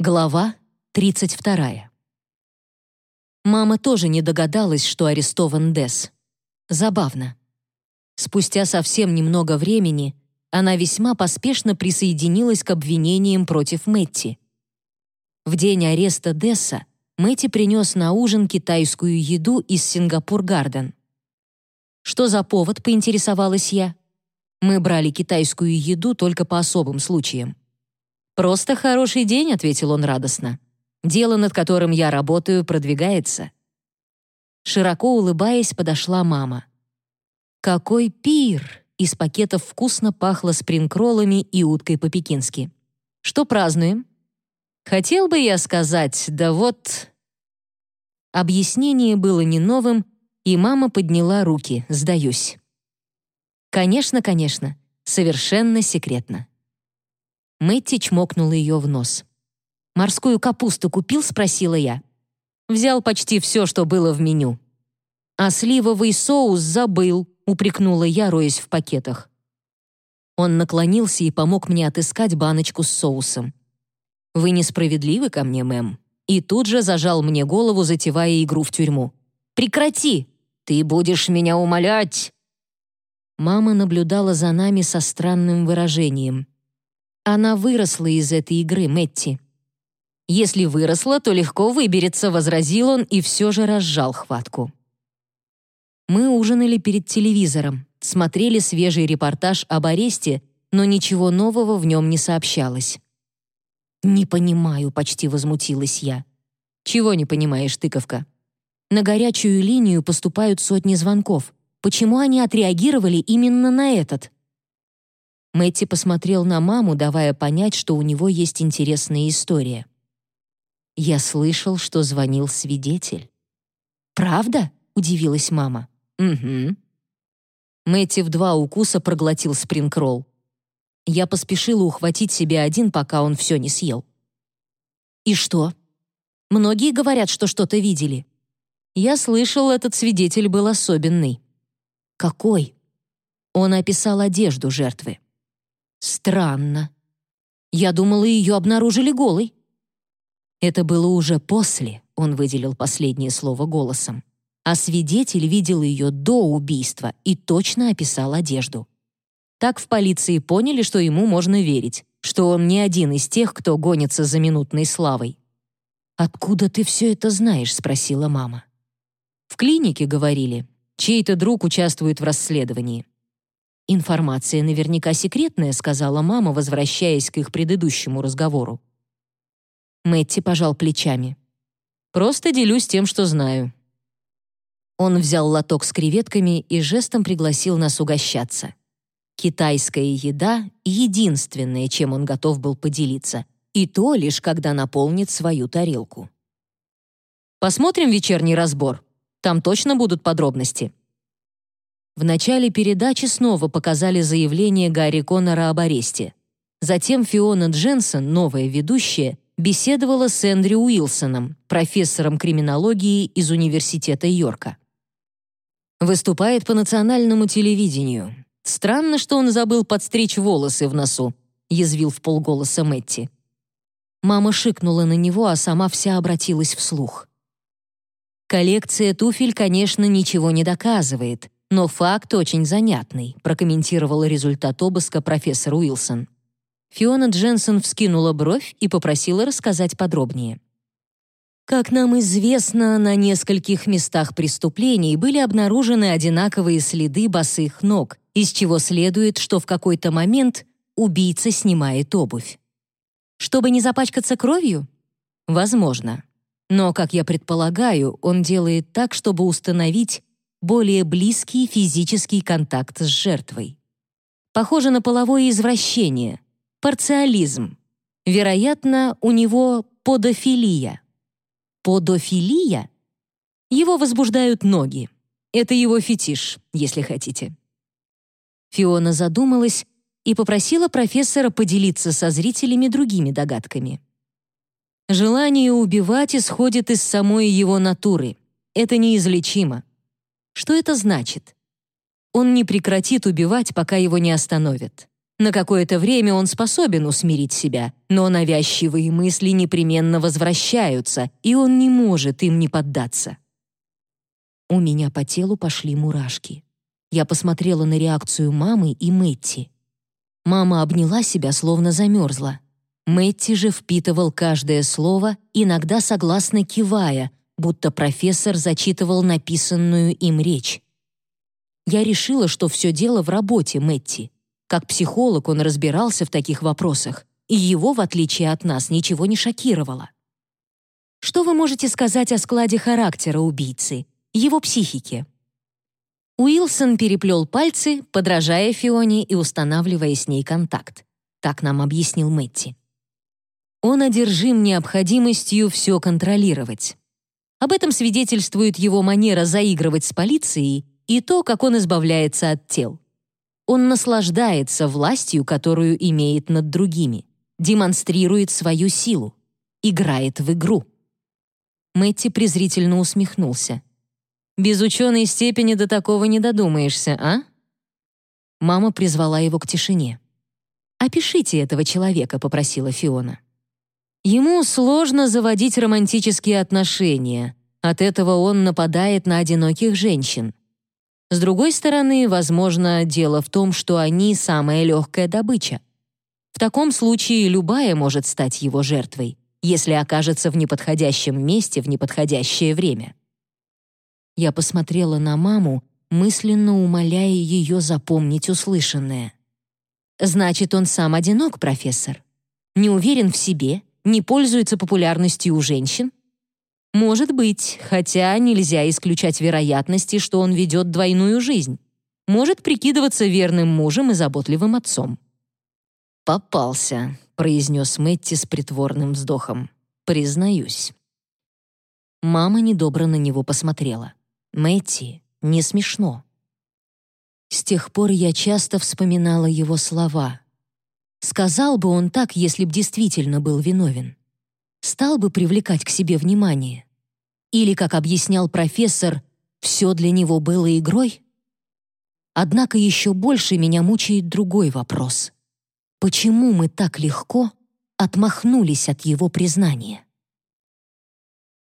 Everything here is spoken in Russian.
Глава 32. Мама тоже не догадалась, что арестован Дес. Забавно. Спустя совсем немного времени она весьма поспешно присоединилась к обвинениям против Мэтти. В день ареста Десса Мэтти принес на ужин китайскую еду из Сингапур-Гарден. «Что за повод?» — поинтересовалась я. «Мы брали китайскую еду только по особым случаям». «Просто хороший день», — ответил он радостно. «Дело, над которым я работаю, продвигается». Широко улыбаясь, подошла мама. «Какой пир!» Из пакетов вкусно пахло спринг-роллами и уткой по-пекински. «Что празднуем?» «Хотел бы я сказать, да вот...» Объяснение было не новым, и мама подняла руки, сдаюсь. «Конечно, конечно, совершенно секретно». Мэтти чмокнула ее в нос. «Морскую капусту купил?» — спросила я. «Взял почти все, что было в меню». «А сливовый соус забыл», — упрекнула я, роясь в пакетах. Он наклонился и помог мне отыскать баночку с соусом. «Вы несправедливы ко мне, мэм?» И тут же зажал мне голову, затевая игру в тюрьму. «Прекрати! Ты будешь меня умолять!» Мама наблюдала за нами со странным выражением. Она выросла из этой игры, Мэтти. Если выросла, то легко выберется, возразил он и все же разжал хватку. Мы ужинали перед телевизором, смотрели свежий репортаж об аресте, но ничего нового в нем не сообщалось. «Не понимаю», — почти возмутилась я. «Чего не понимаешь, тыковка?» На горячую линию поступают сотни звонков. Почему они отреагировали именно на этот? Мэтти посмотрел на маму, давая понять, что у него есть интересная история. «Я слышал, что звонил свидетель». «Правда?» — удивилась мама. «Угу». Мэтти в два укуса проглотил спрингролл. Я поспешила ухватить себе один, пока он все не съел. «И что?» «Многие говорят, что что-то видели». Я слышал, этот свидетель был особенный. «Какой?» Он описал одежду жертвы. Странно. Я думала, ее обнаружили голой. Это было уже после, он выделил последнее слово голосом. А свидетель видел ее до убийства и точно описал одежду. Так в полиции поняли, что ему можно верить, что он не один из тех, кто гонится за минутной славой. «Откуда ты все это знаешь?» — спросила мама. «В клинике, говорили. Чей-то друг участвует в расследовании. «Информация наверняка секретная», — сказала мама, возвращаясь к их предыдущему разговору. Мэтти пожал плечами. «Просто делюсь тем, что знаю». Он взял лоток с креветками и жестом пригласил нас угощаться. Китайская еда — единственное, чем он готов был поделиться, и то лишь когда наполнит свою тарелку. «Посмотрим вечерний разбор. Там точно будут подробности», в начале передачи снова показали заявление Гарри Коннора об аресте. Затем Фиона Дженсен, новая ведущая, беседовала с Эндрю Уилсоном, профессором криминологии из Университета Йорка. Выступает по национальному телевидению. Странно, что он забыл подстричь волосы в носу, язвил в полголоса Мэтти. Мама шикнула на него, а сама вся обратилась вслух. Коллекция туфель, конечно, ничего не доказывает, но факт очень занятный, прокомментировал результат обыска профессор Уилсон. Фиона Дженсен вскинула бровь и попросила рассказать подробнее. Как нам известно, на нескольких местах преступлений были обнаружены одинаковые следы босых ног, из чего следует, что в какой-то момент убийца снимает обувь. Чтобы не запачкаться кровью? Возможно. Но, как я предполагаю, он делает так, чтобы установить, более близкий физический контакт с жертвой. Похоже на половое извращение, парциализм. Вероятно, у него подофилия. Подофилия? Его возбуждают ноги. Это его фетиш, если хотите. Фиона задумалась и попросила профессора поделиться со зрителями другими догадками. Желание убивать исходит из самой его натуры. Это неизлечимо. Что это значит? Он не прекратит убивать, пока его не остановят. На какое-то время он способен усмирить себя, но навязчивые мысли непременно возвращаются, и он не может им не поддаться. У меня по телу пошли мурашки. Я посмотрела на реакцию мамы и Мэтти. Мама обняла себя, словно замерзла. Мэтти же впитывал каждое слово, иногда согласно кивая, будто профессор зачитывал написанную им речь. Я решила, что все дело в работе Мэтти. Как психолог он разбирался в таких вопросах, и его, в отличие от нас, ничего не шокировало. Что вы можете сказать о складе характера убийцы, его психике? Уилсон переплел пальцы, подражая Фионе и устанавливая с ней контакт. Так нам объяснил Мэтти. Он одержим необходимостью все контролировать. Об этом свидетельствует его манера заигрывать с полицией и то, как он избавляется от тел. Он наслаждается властью, которую имеет над другими, демонстрирует свою силу, играет в игру. Мэтти презрительно усмехнулся. «Без ученой степени до такого не додумаешься, а?» Мама призвала его к тишине. «Опишите этого человека», — попросила Фиона. Ему сложно заводить романтические отношения. От этого он нападает на одиноких женщин. С другой стороны, возможно, дело в том, что они самая легкая добыча. В таком случае любая может стать его жертвой, если окажется в неподходящем месте в неподходящее время. Я посмотрела на маму, мысленно умоляя ее запомнить услышанное. «Значит, он сам одинок, профессор? Не уверен в себе не пользуется популярностью у женщин? Может быть, хотя нельзя исключать вероятности, что он ведет двойную жизнь. Может прикидываться верным мужем и заботливым отцом. «Попался», — произнес Мэтти с притворным вздохом. «Признаюсь». Мама недобро на него посмотрела. «Мэтти, не смешно». С тех пор я часто вспоминала его слова — Сказал бы он так, если б действительно был виновен. Стал бы привлекать к себе внимание. Или, как объяснял профессор, все для него было игрой? Однако еще больше меня мучает другой вопрос. Почему мы так легко отмахнулись от его признания?